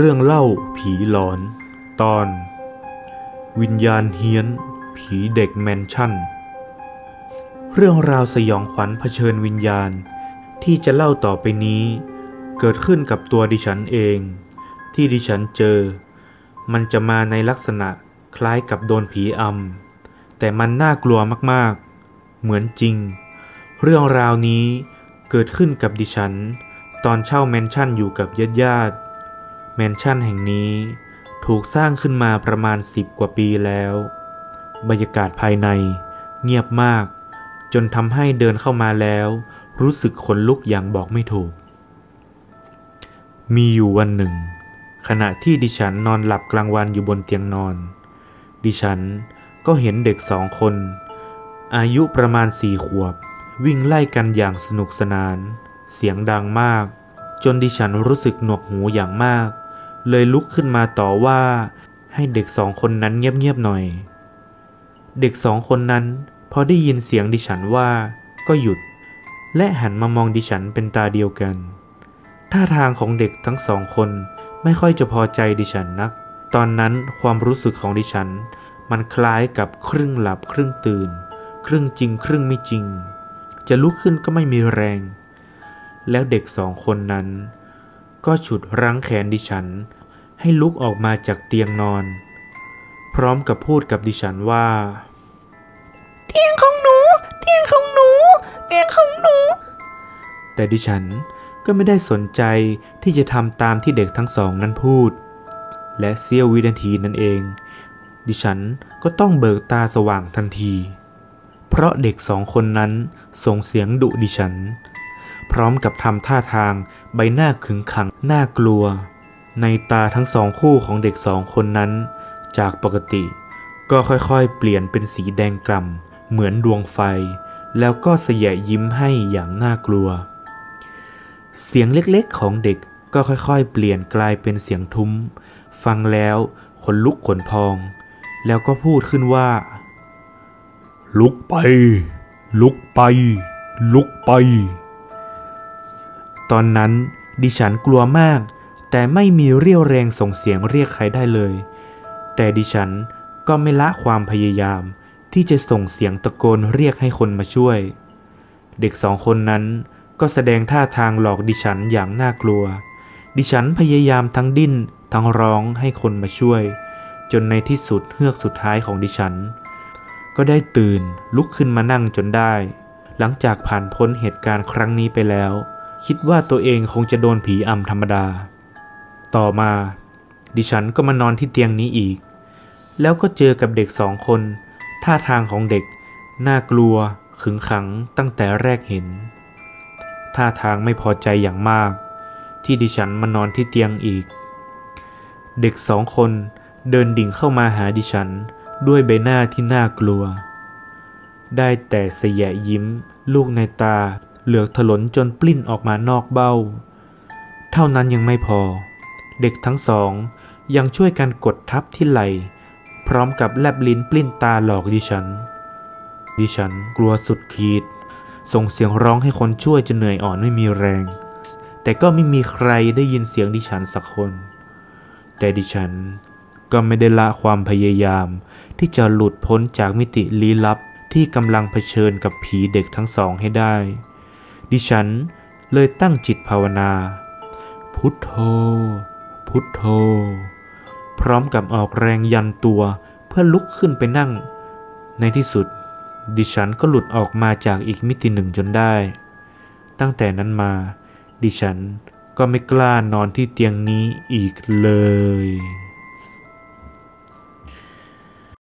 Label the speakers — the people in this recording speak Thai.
Speaker 1: เรื่องเล่าผีหลอน ตอน วิญญาณเฮี้ยน ผีเด็กแมนชั่น เรื่องราวสยองขวัญเผชิญวิญญาณ ที่จะเล่าต่อไปนี้ เกิดขึ้นกับตัวดิฉันเอง ที่ดิฉันเจอ มันจะมาในลักษณะคล้ายกับโดนผีอำแต่มันน่ากลัวมากๆ เหมือนจริง เรื่องราวนี้เกิดขึ้นกับดิฉัน ตอนเช่าแมนชั่นอยู่กับญาติญาติ แมนชั่นแห่งนี้ถูกสร้างขึ้นมาประมาณสิบกว่าปีแล้ว บรรยากาศภายในเงียบมาก จนทำให้เดินเข้ามาแล้ว รู้สึกขนลุกอย่างบอกไม่ถูก มีอยู่วันหนึ่ง ขณะที่ดิฉันนอนหลับกลางวันอยู่บนเตียงนอน ดิฉันก็เห็นเด็กสองคน อายุประมาณสี่ขวบ วิ่งไล่กันอย่างสนุกสนาน เสียงดังมาก จนดิฉันรู้สึกหนวกหูอย่างมาก เลยลุกขึ้นมาต่อว่าให้เด็กสองคนนั้นเงียบๆหน่อย เด็กสองคนนั้นพอได้ยินเสียงดิฉันว่าก็หยุด และหันมามองดิฉันเป็นตาเดียวกัน ท่าทางของเด็กทั้งสองคนไม่ค่อยจะพอใจดิฉันนัก ตอนนั้นความรู้สึกของดิฉัน มันคล้ายกับครึ่งหลับครึ่งตื่น ครึ่งจริงครึ่งไม่จริง จะลุกขึ้นก็ไม่มีแรง แล้วเด็กสองคนนั้น ก็ฉุดรั้งแขนดิฉัน ให้ลุกออกมาจากเตียงนอน พร้อมกับพูดกับดิฉันว่า
Speaker 2: เตียงของหนู เตียงของหนู เตียงของหนู
Speaker 1: แต่ดิฉันก็ไม่ได้สนใจที่จะทำตามที่เด็กทั้งสองนั้นพูด และเสี้ยววินาทีนั่นเอง ดิฉันก็ต้องเบิกตาสว่างทันที เพราะเด็กสองคนนั้นส่งเสียงดุดิฉันพ ร้อมกับทำท่าทางใบหน้าขึงขังน่ากลัว ในตาทั้งสองคู่ของเด็กสองคนนั้น จากปกติ ก็ค่อยๆ เปลี่ยนเป็นสีแดงกล่ำเหมือนดวงไฟ แล้วก็เสยะยิ้มให้อย่างน่ากลัว เสียงเล็กๆของเด็กก็ค่อยๆ เปลี่ยนกลายเป็นเสียงทุ้ม ฟังแล้วขนลุกขนพอง แล้วก็พูดขึ้นว่า ลุกไป ลุกไป ลุกไป ตอนนั้นดิฉันกลัวมาก แต่ไม่มีเรี่ยวแรงส่งเสียงเรียกใครได้เลย แต่ดิฉันก็ไม่ละความพยายาม ที่จะส่งเสียงตะโกนเรียกให้คนมาช่วย เด็กสองคนนั้นก็แสดงท่าทางหลอกดิฉันอย่างน่ากลัว ดิฉันพยายามทั้งดิ้นทั้งร้องให้คนมาช่วย จนในที่สุดเฮือกสุดท้ายของดิฉัน ก็ได้ตื่นลุกขึ้นมานั่งจนได้ หลังจากผ่านพ้นเหตุการณ์ครั้งนี้ไปแล้ว คิดว่าตัวเองคงจะโดนผีอำธรรมดา ต่อมา ดิฉันก็มานอนที่เตียงนี้อีก แล้วก็เจอกับเด็กสองคน ท่าทางของเด็ก น่ากลัว ขึงขังตั้งแต่แรกเห็น ท่าทางไม่พอใจอย่างมาก ที่ดิฉันมานอนที่เตียงอีก เด็กสองคนเดินดิ่งเข้ามาหาดิฉันด้วยใบหน้าที่น่ากลัว ได้แต่เสยยิ้ม ลูกในตา เหลือกถลนจนปลิ้นออกมานอกเบ้า เท่านั้นยังไม่พอ เด็กทั้งสองยังช่วยกันกดทับที่ไหล่พร้อมกับแลบลิ้นปลิ้นตาหลอกดิฉัน ดิฉันกลัวสุดขีด ส่งเสียงร้องให้คนช่วยจนเหนื่อยอ่อนไม่มีแรง แต่ก็ไม่มีใครได้ยินเสียงดิฉันสักคน แต่ดิฉันก็ไม่ได้ละความพยายามที่จะหลุดพ้นจากมิติลี้ลับที่กำลังเผชิญกับผีเด็กทั้งสองให้ได้ ดิฉันเลยตั้งจิตภาวนา พุทโธ พุทโธ พร้อมกับออกแรงยันตัวเพื่อลุกขึ้นไปนั่ง ในที่สุด ดิฉันก็หลุดออกมาจากอีกมิติหนึ่งจนได้ ตั้งแต่นั้นมา ดิฉันก็ไม่กล้านอนที่เตียงนี้อีกเลย